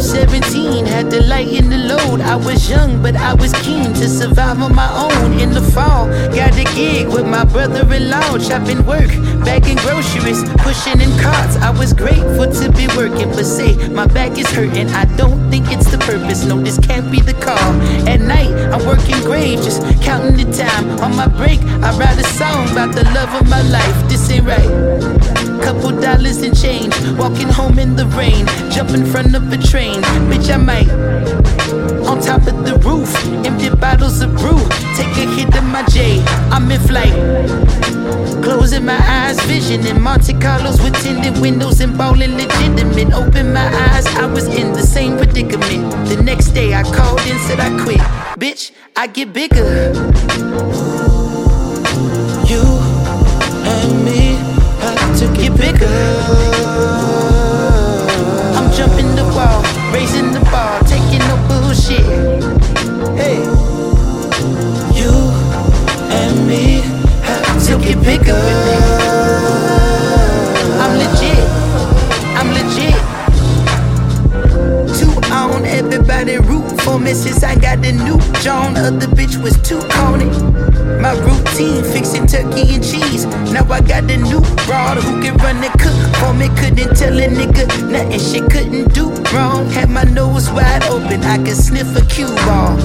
at 17, had the light in the load. I was young, but I was keen to survive on my own. In the fall, got a gig with my brother in law, shopping work, bagging groceries, pushing in carts. I was grateful to be working, but say my back is hurting. I don't think it's the purpose. No, this can't be the call. At night, I'm working great, just counting the time. On my break, I write a song about the love of my life. This ain't right. And change, walking home in the rain, jump in front of a train. Bitch, I might on top of the roof. Empty bottles of brew. Take a hit of my J. I'm in flight. Closing my eyes, vision in Monte Carlos with tinted windows and ballin' legitimate. Open my eyes, I was in the same predicament. The next day I called and said I quit. Bitch, I get bigger. Me since I got the new John. Other bitch was too corny. My routine fixing turkey and cheese. Now I got the new broad who can run the cook for me. Couldn't tell a nigga nothing she couldn't do wrong. Had my nose wide open, I could sniff a cue ball.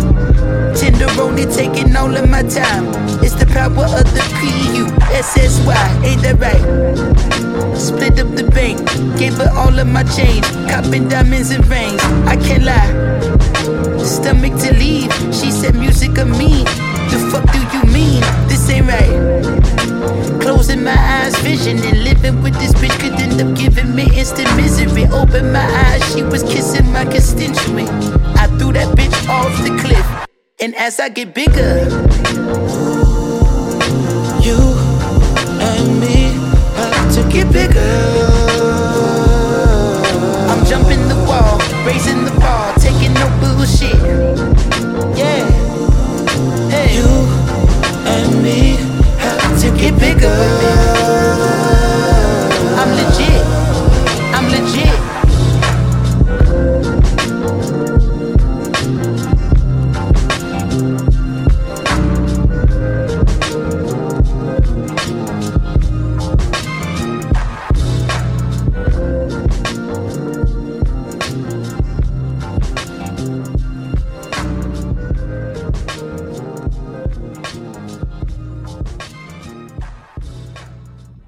Tenderoni taking all of my time. It's the power of the PU, SSY, ain't that right? Split up the bank, gave her all of my change. Copping diamonds and rings, I can't lie. She said, Music of me. The fuck do you mean? This ain't right. Closing my eyes, vision and living with this bitch could end up giving me instant misery. Open my eyes, she was kissing my constituent. I threw that bitch off the cliff. And as I get bigger, you and me about to get bigger. good.